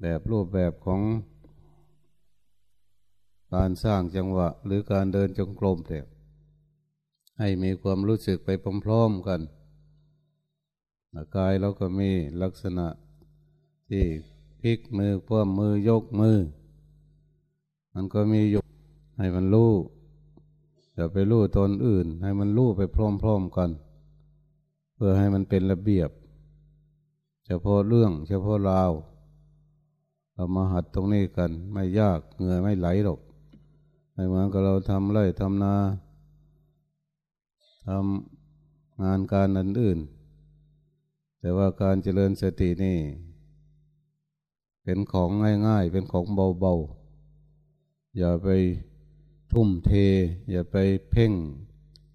แบบรูปแบบของการสร้างจังหวะหรือการเดินจงกรมแต่ให้มีความรู้สึกไปพร้อมๆกันกายเราก็มีลักษณะที่พลิกมือพ่มมือยกมือ มันก็มียกให้มันรู้อย่าไปรู้ตนอื่น ให้มันรู้ไปพร้อมๆกัน เพื่อให้มันเป็นระเบียบ เฉพาะเรื่องเฉพาะราว เรามาหัดตรงนี้กัน ไม่ยากเหงื่อไม่ไหลหรอกไม่เหมือนกับเราทำไร่ทำนาทำงานการอื่นๆแต่ว่าการเจริญสตินี่ เป็นของง่ายๆ เป็นของเบาๆ อย่าไปทุ่มเท อย่าไปเพ่ง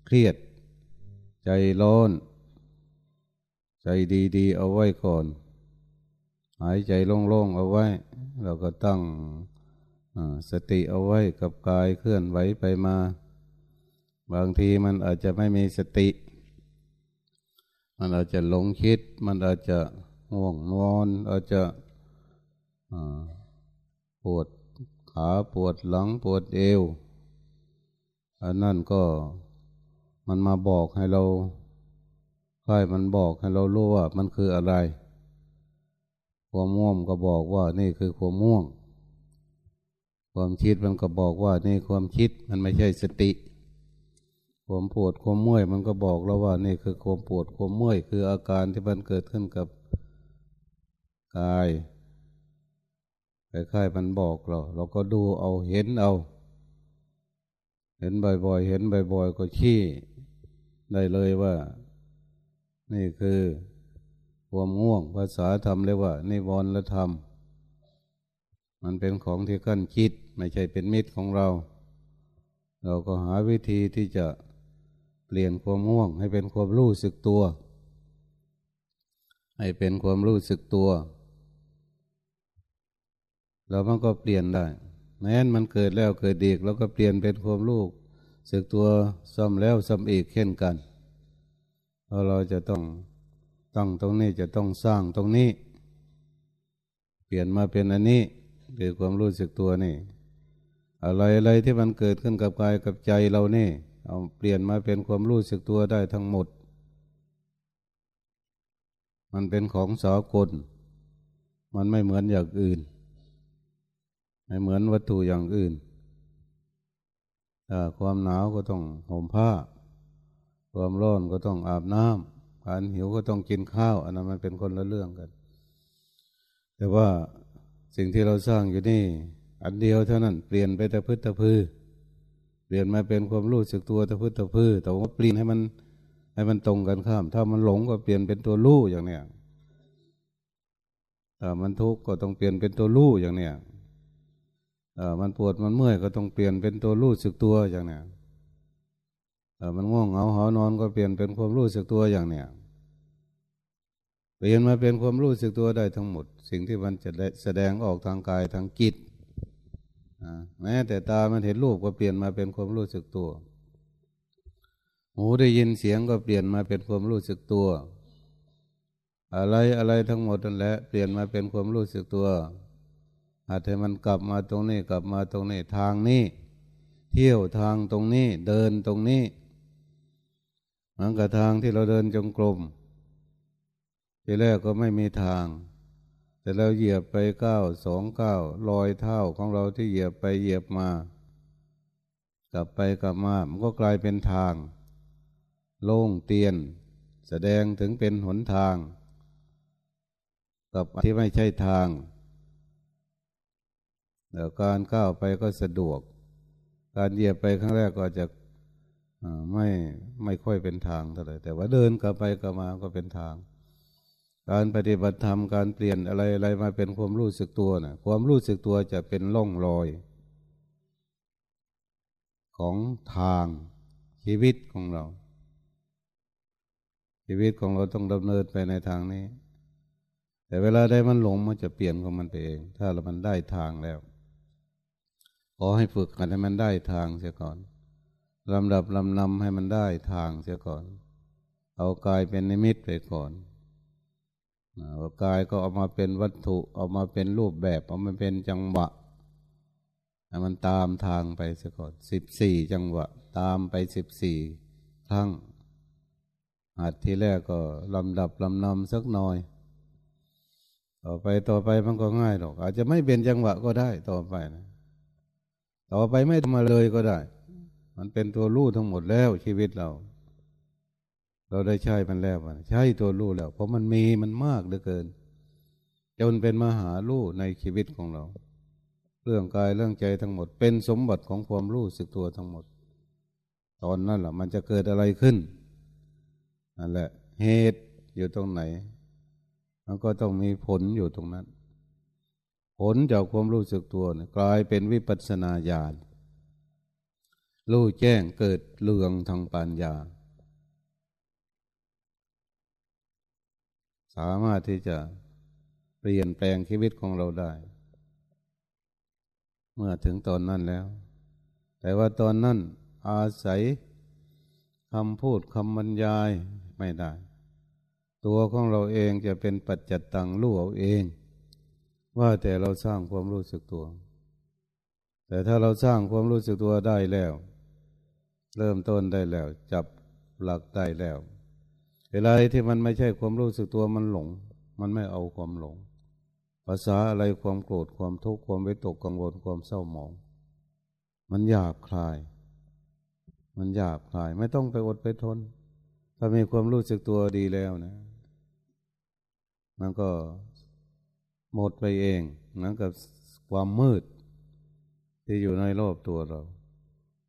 เครียด ใจร้อน ใจดีๆ เอาไว้ก่อน หายใจโล่งๆเอาไว้ เราก็ตั้งสติเอาไว้กับกายเคลื่อนไหวไปมา บางทีมันอาจจะไม่มีสติ มันอาจจะหลงคิด มันอาจจะง่วงนอน อาจจะปวดขาปวดหลังปวดเอว อันนั่นก็มันมาบอกให้เราค่อยมันบอกให้เรารู้ว่ามันคืออะไร ความม่วงก็บอกว่านี่คือความม่วง ความคิดมันก็บอกว่านี่ความคิดมันไม่ใช่สติ ความปวดความเมื่อยมันก็บอกเราว่านี่คือความปวดความเมื่อยคืออาการที่มันเกิดขึ้นกับกายคล้ายๆมันบอกเรา เราก็ดูเอาเห็นเอา เห็นบ่อยๆ เห็นบ่อยๆ ก็ชี้ได้เลยว่า นี่คือ ความง่วง ภาษาธรรมเรียกว่า นิวรณธรรม มันเป็นของที่ขั้นคิด ไม่ใช่เป็นมิตรของเรา เราก็หาวิธีที่จะเปลี่ยนความง่วง ให้เป็นความรู้สึกตัว ให้เป็นความรู้สึกตัวเรามันก็เปลี่ยนได้ แม้นมันเกิดแล้วเกิดอีกเราก็เปลี่ยนเป็นความลูกสึกตัวซ้ำแล้วซ้ำอีกเช่นกันเพราะเราจะต้อง ตั้งตรงนี้จะต้องสร้างตรงนี้ เปลี่ยนมาเป็นอันนี้คือความรู้สึกตัวนี่ อะไรอะไรที่มันเกิดขึ้นกับกายกับใจเรานี่เอาเปลี่ยนมาเป็นความรู้สึกตัวได้ทั้งหมด มันเป็นของสากล มันไม่เหมือนอย่างอื่น ไม่เหมือนวัตถุอย่างอื่นความหนาวก็ต้องห่มผ้า ความร้อนก็ต้องอาบน้ำ การหิวก็ต้องกินข้าวอันนั้นมันเป็นคนละเรื่องกัน แต่ว่าสิ่งที่เราสร้างอยู่นี่ อันเดียวเท่านั้นเปลี่ยนไปแต่พืชตะพือเปลี่ยนมาเป็นความรู้สึกตัวตะพืชตะพือแต่ว่าเปลี่ยนให้มันให้มันตรงกันข้าม ถ้ามันหลงก็เปลี่ยนเป็นตัวรู้อย่างเนี้ยถ้ามันทุกข์ก็ต้องเปลี่ยนเป็นตัวรู้อย่างเนี้ยเออมันปวดมันเมื่อยก็ต้องเปลี่ยนเป็นตัวรู้สึกตัวอย่างเนี้ยเออมันง่วงเหงาหานอนก็เปลี่ยนเป็นความรู้สึกตัวอย่างเนี้ย เปลี่ยนมาเป็นความรู้สึกตัวได้ทั้งหมด สิ่งที่มันจะแสดงออกทางกายทางจิตแม้แต่ตามันเห็นรูปก็เปลี่ยนมาเป็นความรู้สึกตัว หูได้ยินเสียงก็เปลี่ยนมาเป็นความรู้สึกตัว อะไรอะไรทั้งหมดนั่นแหละเปลี่ยนมาเป็นความรู้สึกตัว อาจจะมันกลับมาตรงนี้กลับมาตรงนี้ทางนี้ เที่ยวทางตรงนี้เดินตรงนี้เหมือนกับทางที่เราเดินจงกรม ทีแรกก็ไม่มีทาง แต่เราเหยียบไปเก้าสองเก้ารอยเท้าของเราที่เหยียบไปเหยียบมา กลับไปกลับมา มันก็กลายเป็นทาง โล่งเตียน แสดงถึงเป็นหนทาง กับที่ไม่ใช่ทางแต่การก้าวไปก็สะดวก การเหยียบไปครั้งแรกก็จะไม่ไม่ค่อยเป็นทางเท่าไหร่แต่ว่าเดินกลับไปกลับมาก็เป็นทาง การปฏิบัติธรรมการเปลี่ยนอะไรอะไรมาเป็นความรู้สึกตัวนะความรู้สึกตัวจะเป็นล่องรอย ของทางชีวิตของเรา ชีวิตของเราต้องดำเนินไปในทางนี้ แต่เวลาได้มันหลงมันจะเปลี่ยนของมันไปเอง ถ้าเรามันได้ทางแล้วขอให้ฝึกกันให้มันได้ทางเสียก่อนลำดับลำนำให้มันได้ทางเสียก่อน เอากายเป็นนิมิตไปก่อน กายก็เอามาเป็นวัตถุ เอามาเป็นรูปแบบ เอามาเป็นจังหวะมันตามทางไปซะก่อนสิบสี่จังหวะ ตามไปสิบสี่ครั้งหัดทีแรกก็ลำดับลำนำสักหน่อย ต่อไปต่อไปมันก็ง่ายหรอก อาจจะไม่เป็นจังหวะก็ได้ต่อไปนะ ต่อไปไม่ทำมาเลยก็ได้ มันเป็นตัวรู้ทั้งหมดแล้วชีวิตเรา เราได้ใช้มันแล้วใช้ตัวรู้แล้ว เพราะมันมีมันมากเหลือเกิน จนเป็นมหารู้ในชีวิตของเรา เรื่องกายเรื่องใจทั้งหมด เป็นสมบัติของความรู้สึกตัวทั้งหมด ตอนนั้นแหละมันจะเกิดอะไรขึ้นนั่นแหละ เหตุอยู่ตรงไหนมันก็ต้องมีผลอยู่ตรงนั้น ผลจากความรู้สึกตัวกลายเป็นวิปัสสนาญาณรู้แจ้งเกิดเรืองทางปัญญา สามารถที่จะเปลี่ยนแปลงชีวิตของเราได้ เมื่อถึงตอนนั้นแล้ว แต่ว่าตอนนั้นอาศัยคำพูดคำบรรยายไม่ได้ ตัวของเราเองจะเป็นปัจจัตตังรู้เอาเอง ว่าแต่เราสร้างความรู้สึกตัว แต่ถ้าเราสร้างความรู้สึกตัวได้แล้ว เริ่มต้นได้แล้ว จับหลักได้แล้ว เวลาที่มันไม่ใช่ความรู้สึกตัวมันหลง มันไม่เอาความหลง ภาษาอะไรความโกรธความทุกข์ความวิตกกังวลความเศร้าหมอง มันหยาบคลาย มันหยาบคลาย ไม่ต้องไปอดไปทน ถ้ามีความรู้สึกตัวดีแล้วนะ มันก็หมดไปเองเหมือนกับความมืด ที่อยู่ในรอบตัวเรา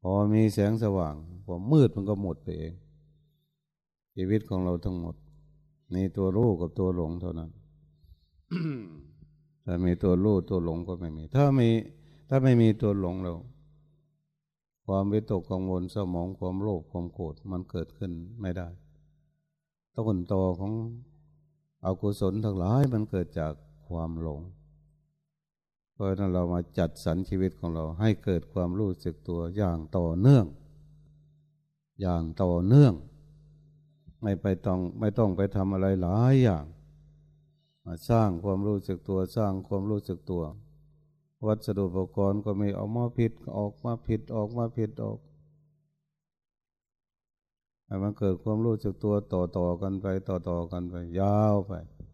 พอมีแสงสว่างความมืดมันก็หมดไปเอง ชีวิตของเราทั้งหมด มีตัวรู้กับตัวหลงเท่านั้นถ้ามีตัวรู้ตัวหลงก็ไม่มี ถ้ามีถ้าไม่มีตัวหลงเรา ความวิตกกังวลสมองความโลภความโกรธมันเกิดขึ้นไม่ได้ต้นตอของอากุศลทั้งหลายมันเกิดจากความหลง เพราะนั้นเรามาจัดสรรชีวิตของเราให้เกิดความรู้สึกตัวอย่างต่อเนื่อง อย่างต่อเนื่อง ไม่ไปต้องไม่ต้องไปทำอะไรหลายอย่างมาสร้างความรู้สึกตัวสร้างความรู้สึกตัว วัสดุอุปกรณ์ก็มีออกมาผิดออกมาผิดออกมาผิดออกมันเกิดความรู้สึกตัวต่อต่อกันไป ต่อต่อกันไป ยาวไป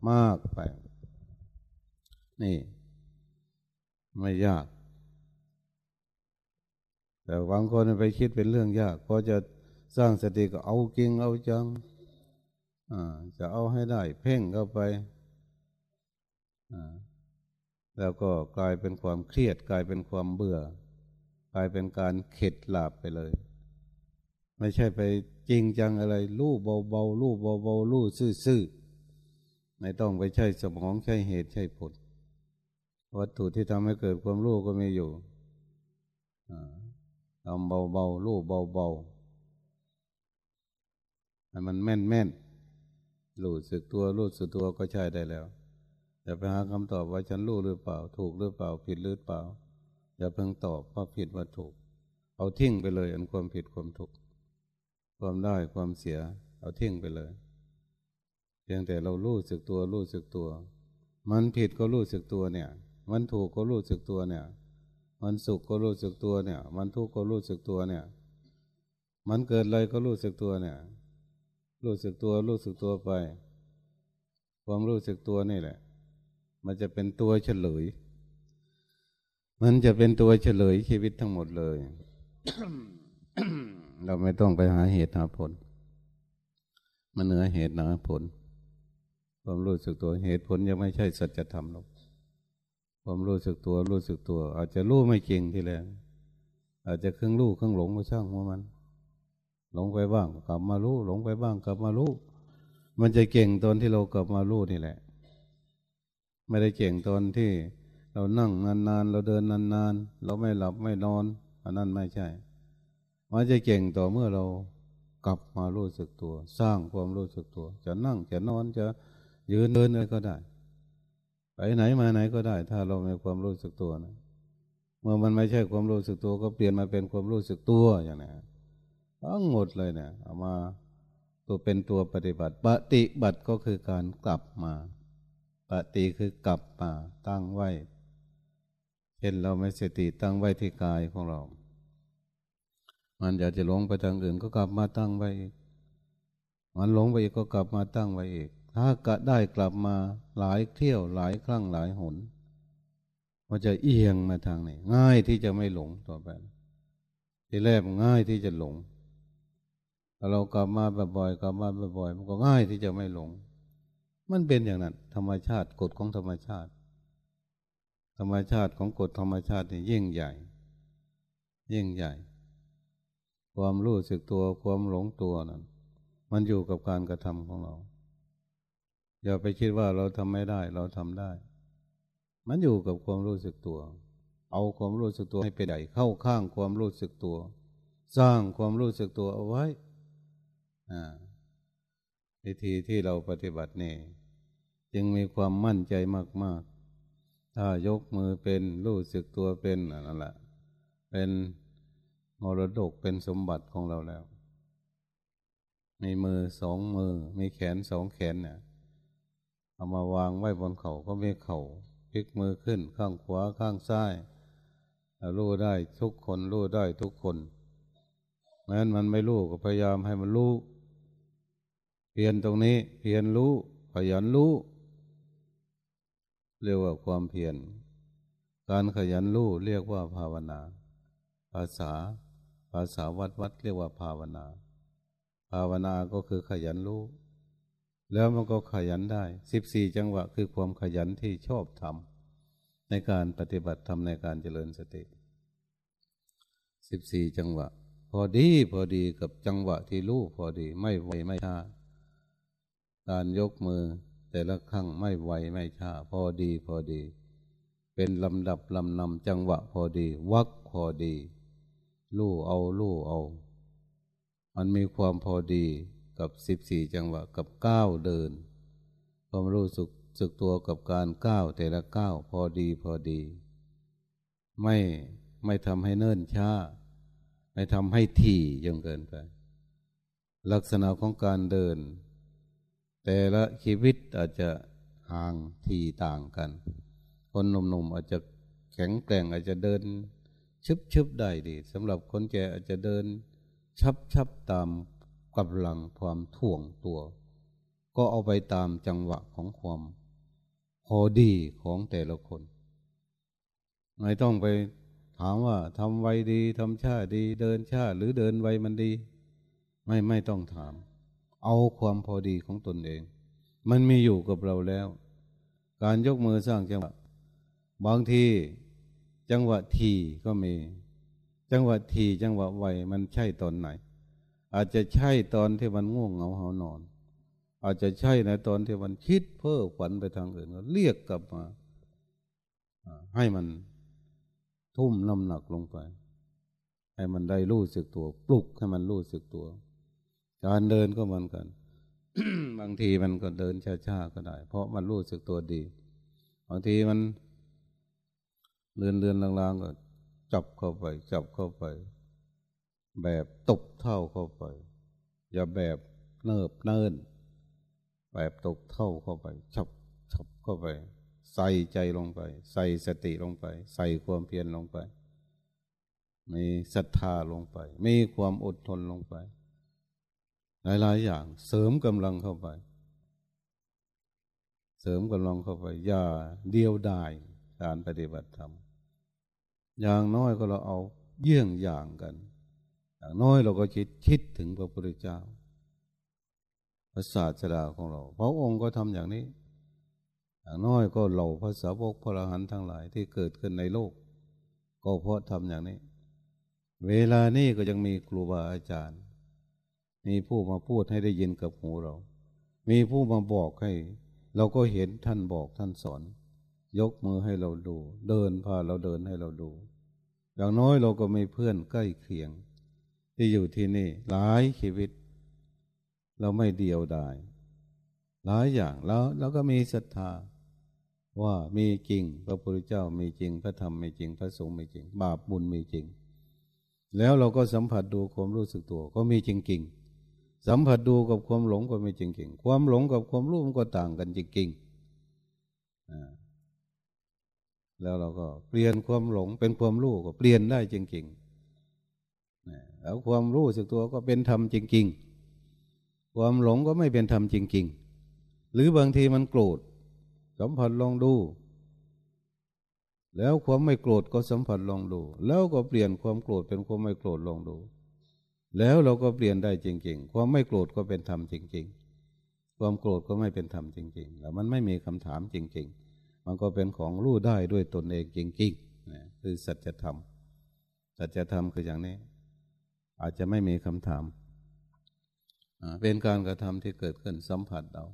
มากไป นี่ ไม่ยาก แต่บางคนไปคิดเป็นเรื่องยากพอจะสร้างสติก็เอาจริงเอาจัง จะเอาให้ได้เพ่งเข้าไปแล้วก็กลายเป็นความเครียด กลายเป็นความเบื่อ กลายเป็นการเข็ดหลาบไปเลย ไม่ใช่ไปจริงจังอะไรลู่เบาๆลู่เบาๆลู่ซื่อๆไม่ต้องไปใช้สมองใช้เหตุใช้ผล วัตถุที่ทำให้เกิดความรู้ก็มีอยู่ทำเบาๆลู่เบาๆให้มันแม่นแม่น รู้สึกตัวรู้สึกตัวก็ใช้ได้แล้ว อย่าไปหาคำตอบว่าฉันรู้หรือเปล่า ถูกหรือเปล่า ผิดหรือเปล่า อย่าเพิ่งตอบว่าผิดว่าถูก เอาทิ้งไปเลย อันความผิดความถูก ความได้ความเสีย เอาทิ้งไปเลย เพียงแต่เรารู้สึกตัวรู้สึกตัว มันผิดก็รู้สึกตัวเนี่ย มันถูกก็รู้สึกตัวเนี่ย มันสุขก็รู้สึกตัวเนี่ย มันทุกข์ก็รู้สึกตัวเนี่ย มันเกิดอะไรก็รู้สึกตัวเนี่ย รู้สึกตัวรู้สึกตัวไป ความรู้สึกตัวนี่แหละ มันจะเป็นตัวเฉลย มันจะเป็นตัวเฉลยชีวิตทั้งหมดเลย เราไม่ต้องไปหาเหตุหาผล มันเหนือเหตุหนือผล ความรู้สึกตัวเหตุผลยังไม่ใช่สัจธรรมหรอกความรู้สึกตัวรู้สึกตัว อาจจะรู้ไม่เก่งทีแรกอาจจะครึ่งรู้ครึ่งหลงก็ช่างว่ามัน หลงไปบ้างกลับมารู้หลงไปบ้างกลับมารู้มันจะเก่งตอนที่เรากลับมารู้นี่แหละ ไม่ได้เก่งตอนที่เรานั่งนานๆเราเดินนานๆเราไม่หลับไม่นอนอันนั้นไม่ใช่ มันจะเก่งต่อเมื่อเรากลับมารู้สึกตัว สร้างความรู้สึกตัว จะนั่งจะนอนจะยืนเดินอะไรก็ได้ ไปไหนมาไหนก็ได้ ถ้าเรามีความรู้สึกตัวนะเมื่อมันไม่ใช่ความรู้สึกตัวก็เปลี่ยนมาเป็นความรู้สึกตัวอย่างนี้ ทั้งหมดเลยเนี่ยเอามาตัวเป็นตัวปฏิบัติ ปฏิบัติก็คือการกลับมา ปฏิคือกลับมาตั้งไว้เช่นเราไม่สติตั้งไว้ที่กายของเรา มันอยากจะหลงไปทางอื่นก็กลับมาตั้งไว้อีกมันหลงไปอีกก็กลับมาตั้งไว้อีก ถ้ากะได้กลับมาหลายเที่ยวหลายครั้งหลายหนมันจะเอียงมาทางนี้ง่ายที่จะไม่หลงต่อไปทีแรกง่ายที่จะหลง ถ้าเรากลับมาบ่อยๆกลับมาบ่อยๆมันก็ง่ายที่จะไม่หลง มันเป็นอย่างนั้น ธรรมชาติกฎของธรรมชาติ ธรรมชาติของกฎธรรมชาตินี่ยิ่งใหญ่ ยิ่งใหญ่ ความรู้สึกตัวความหลงตัวนั้นมันอยู่กับการกระทำของเรา อย่าไปคิดว่าเราทำไม่ได้ เราทำได้ มันอยู่กับความรู้สึกตัว เอาความรู้สึกตัวให้เป็นใหญ่เข้าข้างความรู้สึกตัว สร้างความรู้สึกตัวเอาไว้ วิธีที่เราปฏิบัตินี่จึงมีความมั่นใจมาก ๆ ถ้ายกมือเป็นรู้สึกตัวเป็นนั่นแหละเป็นมรดกเป็นสมบัติของเราแล้ว มีมือสองมือ มีแขนสองแขนเนี่ยเอามาวางไว้บนเขาก็มีเขาพลิกมือขึ้นข้างขวาข้างซ้ายรู้ได้ทุกคนรู้ได้ทุกคนแม้นมันไม่รู้ก็พยายามให้มันรู้ เพียนตรงนี้เพียนรู้ขยันรู้ เรียกว่าความเพียรการขยันรู้เรียกว่าภาวนา ภาษา ภาษาวัดวัดเรียกว่าภาวนา ภาวนาก็คือขยันรู้ แล้วมันก็ขยันได้สิบสี่จังหวะคือความขยันที่ชอบทำในการปฏิบัติทำในการเจริญสติสิบสี่จังหวะ พอดีพอดีกับจังหวะที่รู้พอดีไม่ไวไม่ช้า การยกมือ แต่ละครั้งไม่ไวไม่ช้าพอดีพอดี เป็นลำดับลำนำจังหวะพอดี วักพอดีลู่เอาลู่เอา มันมีความพอดีกับสิบสี่จังหวะกับก้าวเดินความรู้สึกสึกตัวกับการก้าวแต่ละก้าวพอดีพอดี ไม่ไม่ทำให้เนิ่นช้า ไม่ทำให้ถี่จนเกินไป ลักษณะของการเดิน แต่ละชีวิตอาจจะห่างที่ต่างกัน คนหนุ่มๆอาจจะแข็งแกร่งอาจจะเดินชึบๆได้ดีสำหรับคนแก่อาจจะเดินชับๆตามกำลังความถ่วงตัว ก็เอาไปตามจังหวะของความพอดีของแต่ละคน ไม่ต้องไปถามว่าทำไวดีทำช้าดี เดินช้าหรือเดินไวมันดี ไม่ไม่ต้องถาม เอาความพอดีของตนเอง มันมีอยู่กับเราแล้ว การยกมือสร้างจังหวะ บางทีจังหวะทีก็มี จังหวะทีจังหวะไวมันใช่ตอนไหน อาจจะใช่ตอนที่มันง่วงเหงาหานอน อาจจะใช่ในตอนที่มันคิดเพ้อฝันไปทางอื่นเรียกกลับมาให้มันทุ่มน้ำหนักลงไป ให้มันได้รู้สึกตัว ปลุกให้มันรู้สึกตัว การเดินก็เหมือนกัน บางทีมันก็เดินช้าๆก็ได้ เพราะมันรู้สึกตัวดี บางทีมันเลื่อนเลื่อนลางๆก็จับเข้าไปจับเข้าไป แบบตบเท่าเข้าไป อย่าแบบเนิบเนินแบบตกเท่าเข้าไปจับจับเข้าไป ใส่ใจลงไป ใส่สติลงไป ใส่ความเพียรลงไป มีศรัทธาลงไป มีความอดทนลงไป หลายๆอย่าง เสริมกำลังเข้าไป เสริมกำลังเข้าไป อย่าเดียวดายการปฏิบัติธรรมอย่างน้อยก็เราเอาเยี่ยงอย่างกัน อย่างน้อยเราก็คิดคิดถึงพระพุทธเจ้าพระศาสดาของเรา พระองค์ก็ทำอย่างนี้ อย่างน้อยก็เหล่าภาษาวกพระอรหันต์ทั้งหลายที่เกิดขึ้นในโลก ก็เพราะทำอย่างนี้ เวลานี้ก็ยังมีครูบาอาจารย์ มีผู้มาพูดให้ได้ยินกับหูเรา มีผู้มาบอกให้ เราก็เห็นท่านบอกท่านสอน ยกมือให้เราดู เดินพาเราเดินให้เราดู อย่างน้อยเราก็มีเพื่อนใกล้เคียง ที่อยู่ที่นี่ หลายชีวิต เราไม่เดียวดายหลายอย่างแล้วเราก็มีศรัทธาว่ามีจริง พระพุทธเจ้ามีจริง พระธรรมมีจริง พระสงฆ์มีจริง บาปบุญมีจริง แล้วเราก็สัมผัสดูความรู้สึกตัว ก็มีจริงๆ สัมผัสดูกับความหลงก็ไม่จริงๆ ความหลงกับความรู้มันก็ต่างกันจริงแล้วเราก็เปลี่ยนความหลงเป็นความรู้ก็เปลี่ยนได้จริงๆแล้วความรู้สึกตัวก็เป็นธรรมจริง ๆ ความหลงก็ไม่เป็นธรรมจริง ๆ หรือบางทีมันโกรธสัมผัสลองดู แล้วความไม่โกรธก็สัมผัสลองดู แล้วก็เปลี่ยนความโกรธเป็นความไม่โกรธลองดู แล้วเราก็เปลี่ยนได้จริง ๆ ความไม่โกรธก็เป็นธรรมจริง ๆ ความโกรธก็ไม่เป็นธรรมจริง ๆ แล้วมันไม่มีคำถามจริง ๆ มันก็เป็นของรู้ได้ด้วยตนเองจริงๆนะคือสัจธรรม สัจธรรมคืออย่างนี้ อาจจะไม่มีคำถาม เป็นการกระทำที่เกิดขึ้นสัมผัสเรา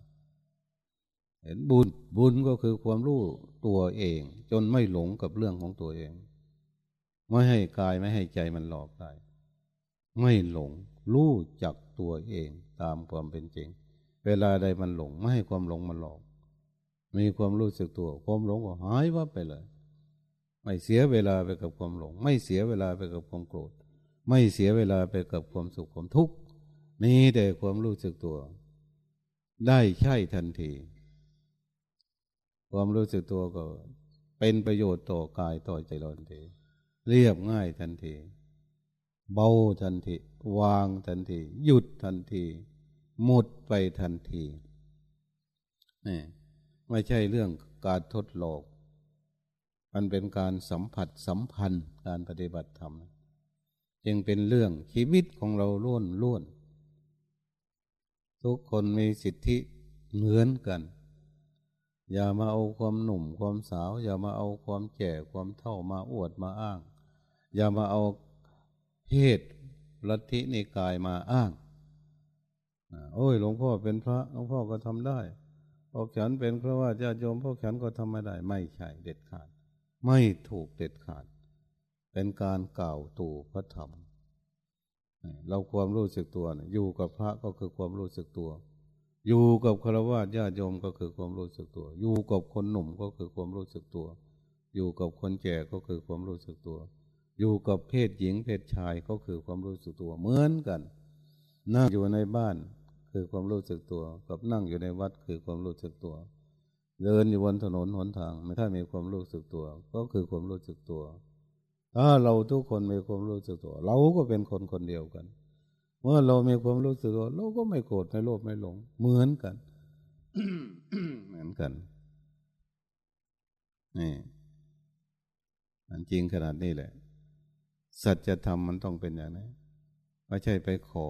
เห็นบุญบุญก็คือความรู้ตัวเอง จนไม่หลงกับเรื่องของตัวเอง ไม่ให้กายไม่ให้ใจมันหลอกได้ ไม่หลงรู้จักตัวเองตามความเป็นจริง เวลาใดมันหลงไม่ให้ความหลงมันหลอกมีความรู้สึกตัว ความหลงก็หายวับไปเลย ไม่เสียเวลาไปกับความหลง ไม่เสียเวลาไปกับความโกรธ ไม่เสียเวลาไปกับความสุขความทุกข์มีแต่ความรู้สึกตัว ได้ใช่ทันที ความรู้สึกตัวก็เป็นประโยชน์ต่อกายต่อใจเราทันที เรียบง่ายทันที เบาทันที วางทันที หยุดทันทีหมดไปทันทีนี่ไม่ใช่เรื่องการทดลองมันเป็นการสัมผัสสัมพันธ์การปฏิบัติธรรม จึงเป็นเรื่องชีวิตของเราล้วนล้วน ทุกคนมีสิทธิเหมือนกัน อย่ามาเอาความหนุ่มความสาว อย่ามาเอาความแก่ความเท่ามาอวดมาอ้าง อย่ามาเอา เพศลัทธินิกายมาอ้างโอ้ยหลวงพ่อเป็นพระหลวงพ่อก็ทำได้พวกฉันเป็นเพราะว่าญาติโยมพวกฉันก็ทำไม่ได้ ไม่ใช่เด็ดขาด ไม่ถูกเด็ดขาด เป็นการกล่าวตู่พระธรรม เราความรู้สึกตัวอยู่กับพระก็คือความรู้สึกตัว อยู่กับฆรวาสญาติโยมก็คือความรู้สึกตัว อยู่กับคนหนุ่มก็คือความรู้สึกตัว อยู่กับคนแก่ก็คือความรู้สึกตัว อยู่กับเพศหญิงเพศชายก็คือความรู้สึกตัวเหมือนกัน นั่งอยู่ในบ้านคือความรู้สึกตัว กับนั่งอยู่ในวัดคือความรู้สึกตัว เดินอยู่บนถนนหนทางไม่ถ้ามีความรู้สึกตัว ก็คือความรู้สึกตัว ถ้าเราทุกคนมีความรู้สึกตัว เราก็เป็นคนคนเดียวกัน เมื่อเรามีความรู้สึกตัวเราก็ไม่โกรธไม่โลภไม่หลง เหมือนกันเหมือนกันนี่มันจริงขนาดนี้แหละ สัจธรรมมันต้องเป็นอย่างนี้ไม่ใช่ไปขอ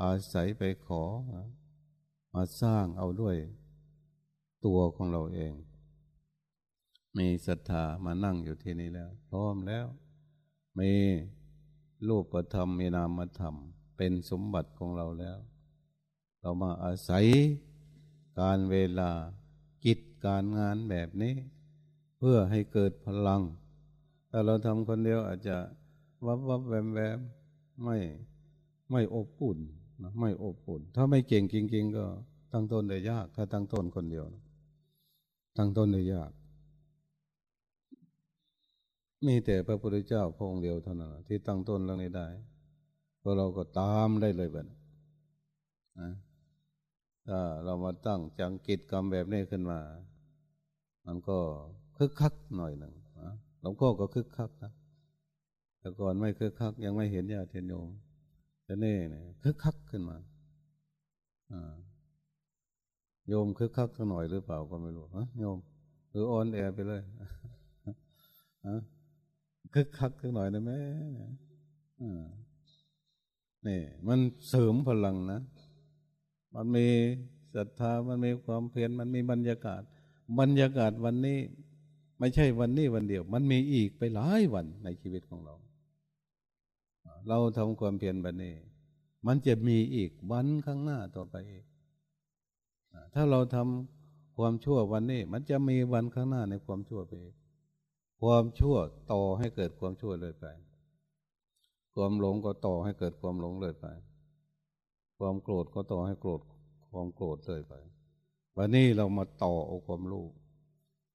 อาศัยไปขอ มาสร้างเอาด้วยตัวของเราเอง มีศรัทธามานั่งอยู่ที่นี่แล้ว พร้อมแล้ว มีรูปธรรมมีนามธรรม เป็นสมบัติของเราแล้ว เรามาอาศัยการเวลากิจการงานแบบนี้ เพื่อให้เกิดพลัง ถ้าเราทำคนเดียวอาจจะวับวับแวมแวมไม่ไม่อบอุ่นนะไม่อบอุ่น ถ้าไม่เก่งจริงๆก็ตั้งต้นได้ยาก ถ้าตั้งต้นคนเดียวนะตั้งต้นได้ยาก มีแต่พระพุทธเจ้าพระองค์เดียวเท่านั้นที่ตั้งต้นเรื่องนี้ได้พอเราก็ตามได้เลยแบบนะถ้าเรามาตั้งจังกิจกรรมแบบนี้ขึ้นมา มันก็คึกคักหน่อยหนึ่ง หลวงพ่อก็คึกคักนะแต่ก่อนไม่คึกคัก ยังไม่เห็นญาติโยมแต่นี่เน่คึกคักขึ้นมาอ่าโยมคึกคักสักหน่อยหรือเปล่าก็ไม่รู้ฮะโยมหรืออ่อนแอไปเลยฮะคึกคักสักหน่อยได้ไหมอ่านี่ มันเสริมพลังนะมันมีศรัทธามันมีความเพียรมันมีบรรยากาศ บรรยากาศวันนี้ ไม่ใช่วันนี้วันเดียว มันมีอีกไปหลายวันในชีวิตของเรา เราทำความเพียรแบบนี้ มันจะมีอีกวันข้างหน้าต่อไปอีกถ้าเราทำความชั่ววันนี้ มันจะมีวันข้างหน้าในความชั่วไปความชั่วต่อให้เกิดความชั่วเลยไป ความหลงก็ต่อให้เกิดความหลงเลยไป ความโกรธก็ต่อให้โกรธความโกรธเลยไป วันนี้เรามาต่อเอาความรู้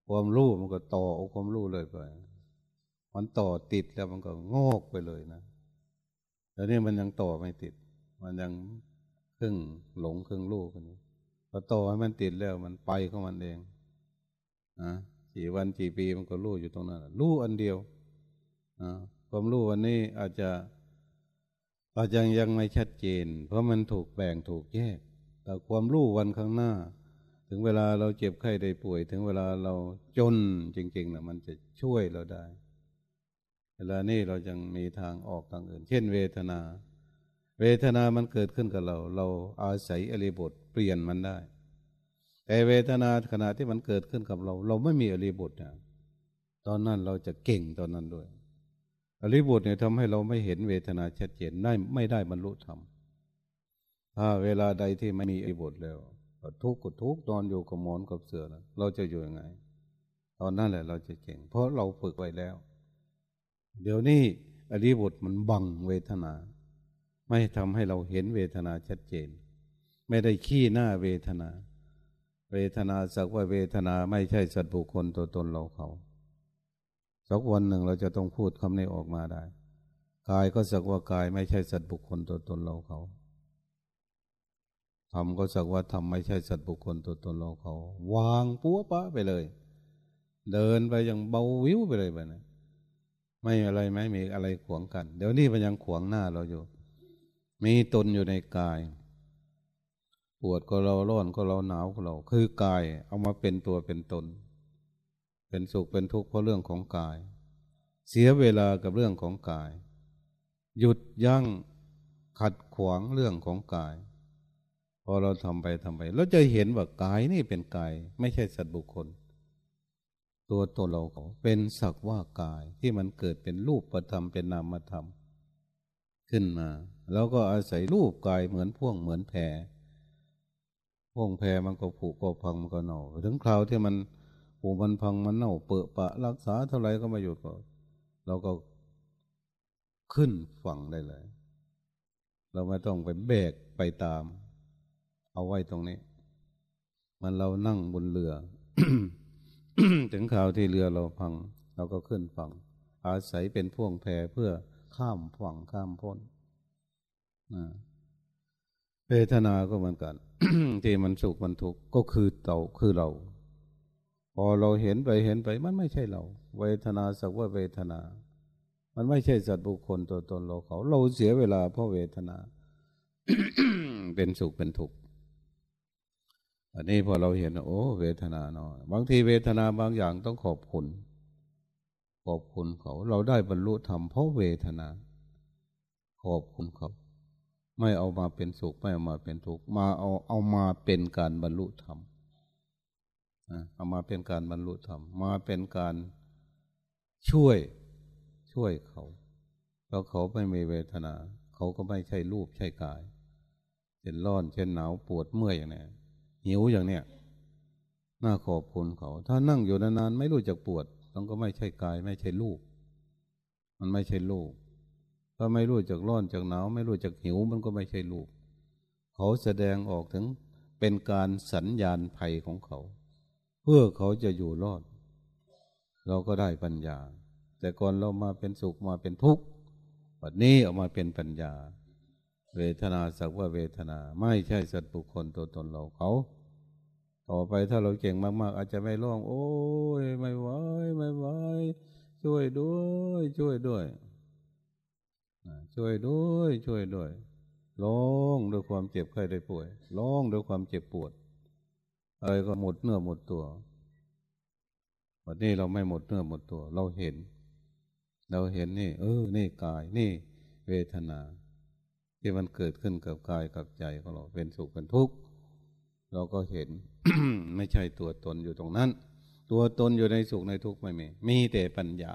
ความรู้มันก็ต่อเอาความรู้เลยไป มันต่อติดแล้วมันก็งอกไปเลยนะแต่นี่มันยังต่อไม่ติด มันยังครึ่งหลงครึ่งลูกกันพอต่อให้มันติดแล้วมันไปของมันเองนะกี่วันกี่ปีมันก็รู้อยู่ตรงนั้นรู้อันเดียวนะความรู้วันนี้อาจจะอาจจะยังไม่ชัดเจน เพราะมันถูกแบ่งถูกแยก แต่ความรู้วันข้างหน้า ถึงเวลาเราเจ็บไข้ได้ป่วย ถึงเวลาเราจนจริงๆนะมันจะช่วยเราได้ เวลานี้เราจึงมีทางออกทางอื่น เช่นเวทนา เวทนามันเกิดขึ้นกับเรา เราอาศัยอริบทเปลี่ยนมันได้ แต่เวทนาขณะที่มันเกิดขึ้นกับเรา เราไม่มีอริบทนะตอนนั้นเราจะเก่งตอนนั้นด้วย อริบุตรเนี่ยทำให้เราไม่เห็นเวทนาชัดเจนได้ไม่ได้บรรลุธรรมถ้าเวลาใดที่ไม่มีอริบุตรแล้ว ทุกข์ก็ทุกข์นอนอยู่กับหมอนกับเสือนะเราจะอยู่ยังไง ตอนนั้นแหละเราจะเก่ง เพราะเราฝึกไว้แล้ว เดี๋ยวนี้อริบุตรมันบังเวทนา ไม่ทำให้เราเห็นเวทนาชัดเจน ไม่ได้ขี้หน้าเวทนา เวทนาสักว่าเวทนาไม่ใช่สัตว์บุคคลตัวตนเราเขาสักวันหนึ่งเราจะต้องพูดคำนี้ออกมาได้ กายก็สักว่ากายไม่ใช่สัตว์บุคคลตัวตนเราเขา ทำก็สักว่าทำไม่ใช่สัตว์บุคคลตัวตนเราเขา วางปัวปะไปเลย เดินไปอย่างเบาวิวไปเลยไปนะไม่อะไรไม่มีอะไรขวางกัน เดี๋ยวนี้มันยังขวางหน้าเราอยู่ มีตนอยู่ในกาย ปวดก็เราร้อนก็เราหนาวก็เรา คือกายเอามาเป็นตัวเป็นตน เป็นสุขเป็นทุกข์เพราะเรื่องของกาย เสียเวลากับเรื่องของกาย หยุดยั้งขัดขวางเรื่องของกาย พอเราทำไปทำไป เราจะเห็นว่ากายนี่เป็นกาย ไม่ใช่สัตว์บุคคล ตัวตัวเราเขาเป็นสักว่ากายที่มันเกิดเป็นรูปประธรรมเป็นนามธรรม ขึ้นมา แล้วก็อาศัยรูปกายเหมือนพ่วงเหมือนแพรพ่วงแพรมันก็ผุก็พังมันก็เน่าถึงคราวที่มันผูมันพังมันเน่าเปื้อปะ รักษาเท่าไรก็ไม่หยุดก็เราก็ขึ้นฝั่งได้เลย เราไม่ต้องไปแบกไปตาม เอาไว้ตรงนี้ มันเรานั่งบนเรือ ถึงข่าวที่เรือเราพัง เราก็ขึ้นฝั่ง อาศัยเป็นพ่วงแพเพื่อข้ามฝั่งข้ามพ้นเวทนาก็เหมือนกันที่มันสุขมันทุกข์ก็คือเต่าคือเรา พอเราเห็นไปเห็นไปมันไม่ใช่เรา เวทนาสักว่าเวทนา มันไม่ใช่สัตว์บุคคลตัวตนเราเขา เราเสียเวลาเพราะเวทนา เป็นสุขเป็นทุกข์ อันนี้พอเราเห็นโอ้ เวทนาเนาะบางทีเวทนาบางอย่างต้องขอบคุณ ขอบคุณเขา เราได้บรรลุธรรมเพราะเวทนา ขอบคุณเขา ไม่เอามาเป็นสุขไม่เอามาเป็นทุกข์มาเอาเอามาเป็นการบรรลุธรรมเอามาเป็นการบรรลุธรรมมาเป็นการช่วยช่วยเขาแล้วเขาไม่มีเวทนา เขาก็ไม่ใช่รูปใช่กายเช่นร้อนเช่นหนาวปวดเมื่อยอย่างนี้ หิวอย่างเนี้ยน่าขอบคุณเขา ถ้านั่งอยู่นานๆไม่รู้จักปวดต้องก็ไม่ใช่กาย ไม่ใช่รูปมันไม่ใช่รูปถ้าไม่รู้จักร้อนจากหนาว ไม่รู้จักหิวมันก็ไม่ใช่รูปเขาแสดงออกถึงเป็นการสัญญาณภัยของเขา เพื่อเขาจะอยู่รอด เราก็ได้ปัญญา แต่ก่อนเรามาเป็นสุขมาเป็นทุกข์วันนี้ออกมาเป็นปัญญา เวทนาสักว่าเวทนา ไม่ใช่สัตว์บุคคลตัวตนเราเขา ต่อไปถ้าเราเก่งมาก ๆ อาจจะไม่ร้อง โอ้ยไม่ไหวไม่ไหวช่วยด้วย ช่วยด้วยช่วยด้วย ช่วยด้วยร้องด้วยความเจ็บไข้ได้ป่วยร้องด้วยความเจ็บปวดอะไรก็หมดเนื้อหมดตัววันนี้เราไม่หมดเนื้อหมดตัว เราเห็น เราเห็นนี่ เออ นี่กาย นี่ เวทนา ที่มันเกิดขึ้นกับกายกับใจของเราเป็นสุขเป็นทุกข์เราก็เห็นไม่ใช่ตัวตนอยู่ตรงนั้น ตัวตนอยู่ในสุขในทุกข์ไม่มีมีแต่ปัญญา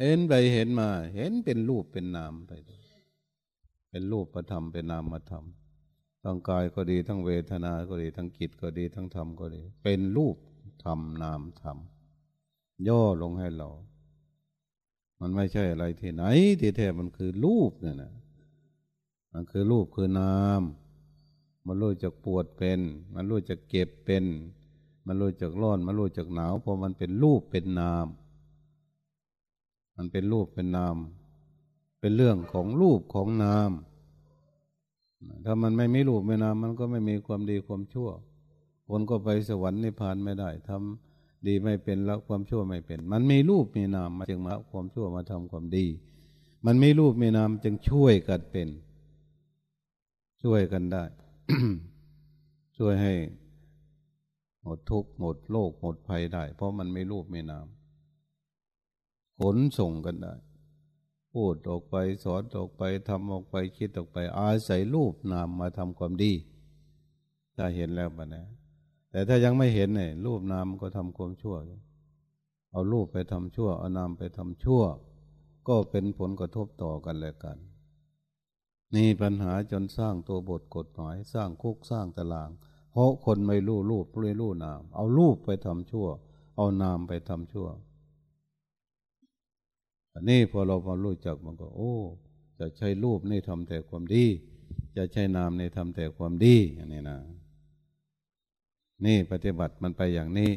เห็นไปเห็นมา เห็นเป็นรูปเป็นนามไป เป็นรูปประธรรมเป็นนามมาธรรมทั้งกายก็ดีทั้งเวทนาก็ดี ทั้งจิตก็ดีทั้งธรรมก็ดี เป็นรูปธรรมนามธรรมย่อลงให้เรา มันไม่ใช่อะไรที่ไหนที่แท้มันคือรูปเนี่ยนะ มันคือรูปคือนาม มันรู้จักปวดเป็น มันรู้จักเก็บเป็น มันรู้จักร้อน มันรู้จักหนาวเพราะมันเป็นรูปเป็นนาม มันเป็นรูปเป็นนาม เป็นเรื่องของรูปของนาม ถ้ามันไม่มีรูปไม่นาม มันก็ไม่มีความดีความชั่ว คนก็ไปสวรรค์นิพพานไม่ได้ทำดีไม่เป็นแล้วความชั่วไม่เป็น มันมีรูปมีนามมาจึงมาความชั่วมาทำความดี มันมีรูปมีนามจึงช่วยกันเป็น ช่วยกันได้ ช่วยให้หมดทุกข์หมดโลกหมดภัยได้ เพราะมันไม่รูปไม่นามขนส่งกันได้ พูดออกไปสอนออกไปทำออกไปคิดออกไป อาศัยรูปนามมาทำความดี ถ้าเห็นแล้วปะนะ แต่ถ้ายังไม่เห็นเนี่ยรูปนามก็ทำความชั่ว เอารูปไปทำชั่ว เอานามไปทำชั่ว ก็เป็นผลกระทบต่อกันแล้วกัน นี่ปัญหาจนสร้างตัวบทกฎหมายสร้างคุกสร้างตาราง เพราะคนไม่รู้รูปไม่รู้นาม เอารูปไปทำชั่ว เอานามไปทำชั่ว อันนี้พอเราพอรู้จักมันก็ โอ้จะใช้รูปนี่ทำแต่ความดี จะใช้นามนี่ทำแต่ความดีอันนี้นะนี่ปฏิบัติมันไปอย่างนี้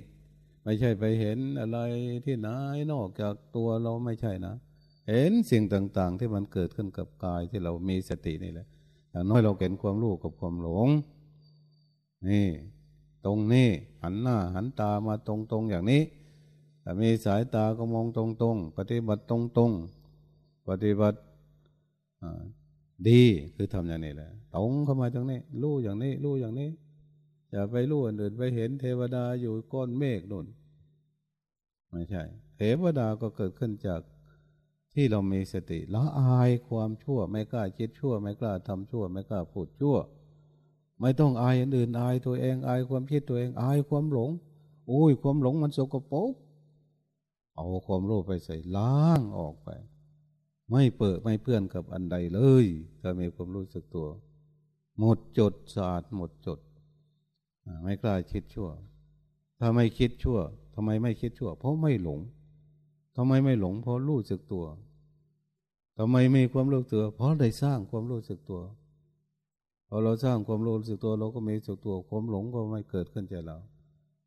ไม่ใช่ไปเห็นอะไรที่ไหนนอกจากตัวเราไม่ใช่นะ เห็นสิ่งต่าง ๆ ที่มันเกิดขึ้นกับกายที่เรามีสตินี่แหละอย่างน้อยเราเห็นความรู้กับความหลง นี่ ตรงนี้หันหน้าหันตามาตรงตรงอย่างนี้แต่มีสายตาก็มองตรงตรงปฏิบัติตรงตรงปฏิบัติดีคือทำอย่างนี้แหละตรงเข้ามาตรงนี้รู้อย่างนี้รู้อย่างนี้อย่าไปรู้อื่นไปเห็นเทวดาอยู่ก้อนเมฆนุ่นไม่ใช่ เทวดาก็เกิดขึ้นจาก ที่เรามีสติละอายความชั่ว ไม่กล้าคิดชั่ว ไม่กล้าทำชั่ว ไม่กล้าพูดชั่ว ไม่ต้องอายอื่นอายตัวเองอายความคิดตัวเองอายความหลงโอ้ยความหลงมันสกปรกเอาความรู้ไปใส่ล้างออกไป ไม่เปิดไม่เพื่อนกับอันใดเลยถ้ามีความรู้สึกตัว หมดจดสะอาดหมดจด ไม่กล้าคิดชั่ว ถ้าไม่คิดชั่วทำไมไม่คิดชั่ว เพราะไม่หลง ทำไมไม่หลงเพราะรู้สึกตัวทำไมมีความรู้สึกตัว เพราะได้สร้างความรู้สึกตัวพอเราสร้างความรู้สึกตัวเราก็มีสึกตัวความหลงก็ไม่เกิดขึ้นใจเรา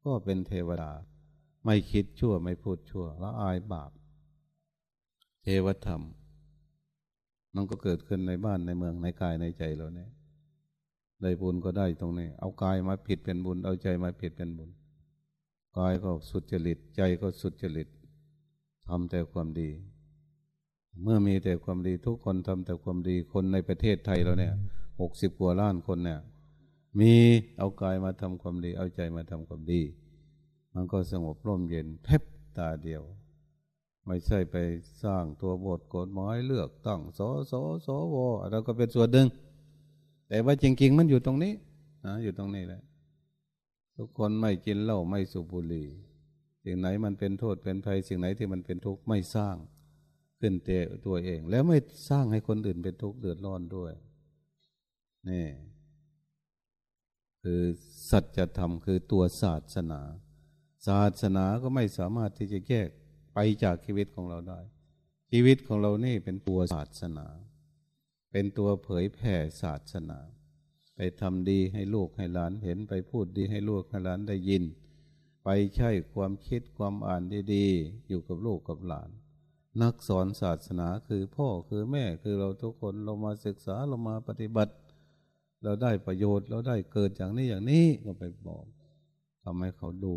ก็เป็นเทวดา ไม่คิดชั่วไม่พูดชั่วละอายบาป เทวธรรมมันก็เกิดขึ้นในบ้านในเมืองในกายในใจเราเนี่ยได้บุญก็ได้ตรงนี้ เอากายมาผิดเป็นบุญ เอาใจมาผิดเป็นบุญ กายก็สุดจริตใจก็สุดจริต ทำแต่ความดี เมื่อมีแต่ความดีทุกคนทำแต่ความดีคนในประเทศไทยเราเนี่ยหกสิบกว่าล้านคนเนี่ย มีเอากายมาทำความดี เอาใจมาทำความดี มันก็สงบร่มเย็นเพบตาเดียว ไม่ใช่ไปสร้างตัวบทกฎหมายเลือกตั้งสอสอสวเราก็เป็นส่วนหนึ่งแต่ว่าจริงๆมันอยู่ตรงนี้นะอยู่ตรงนี้แหละทุกคนไม่กินเหล้าไม่สูบบุหรี่ สิ่งไหนมันเป็นโทษเป็นภัย สิ่งไหนที่มันเป็นทุกข์ไม่สร้างขึ้นเตะตัวเอง แล้วไม่สร้างให้คนอื่นเป็นทุกข์เดือดร้อนด้วยนี่คือสัจธรรมคือตัวศาสนา ศาสนาก็ไม่สามารถที่จะแยกไปจากชีวิตของเราได้ ชีวิตของเรานี่เป็นตัวศาสนา เป็นตัวเผยแผ่ศาสนา ไปทำดีให้ลูกให้หลานเห็นไปพูดดีให้ลูกให้หลานได้ยิน ไปใช้ความคิดความอ่านดีๆ อยู่กับลูกกับหลาน นักสอนศาสนาคือพ่อคือแม่คือเราทุกคนเรามาศึกษาเรามาปฏิบัติ เราได้ประโยชน์เราได้เกิดอย่างนี้อย่างนี้ก็ไปบอกทำให้เขาดู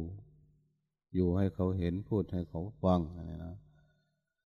อยู่ให้เขาเห็นพูดให้เขาฟังอะไรนะ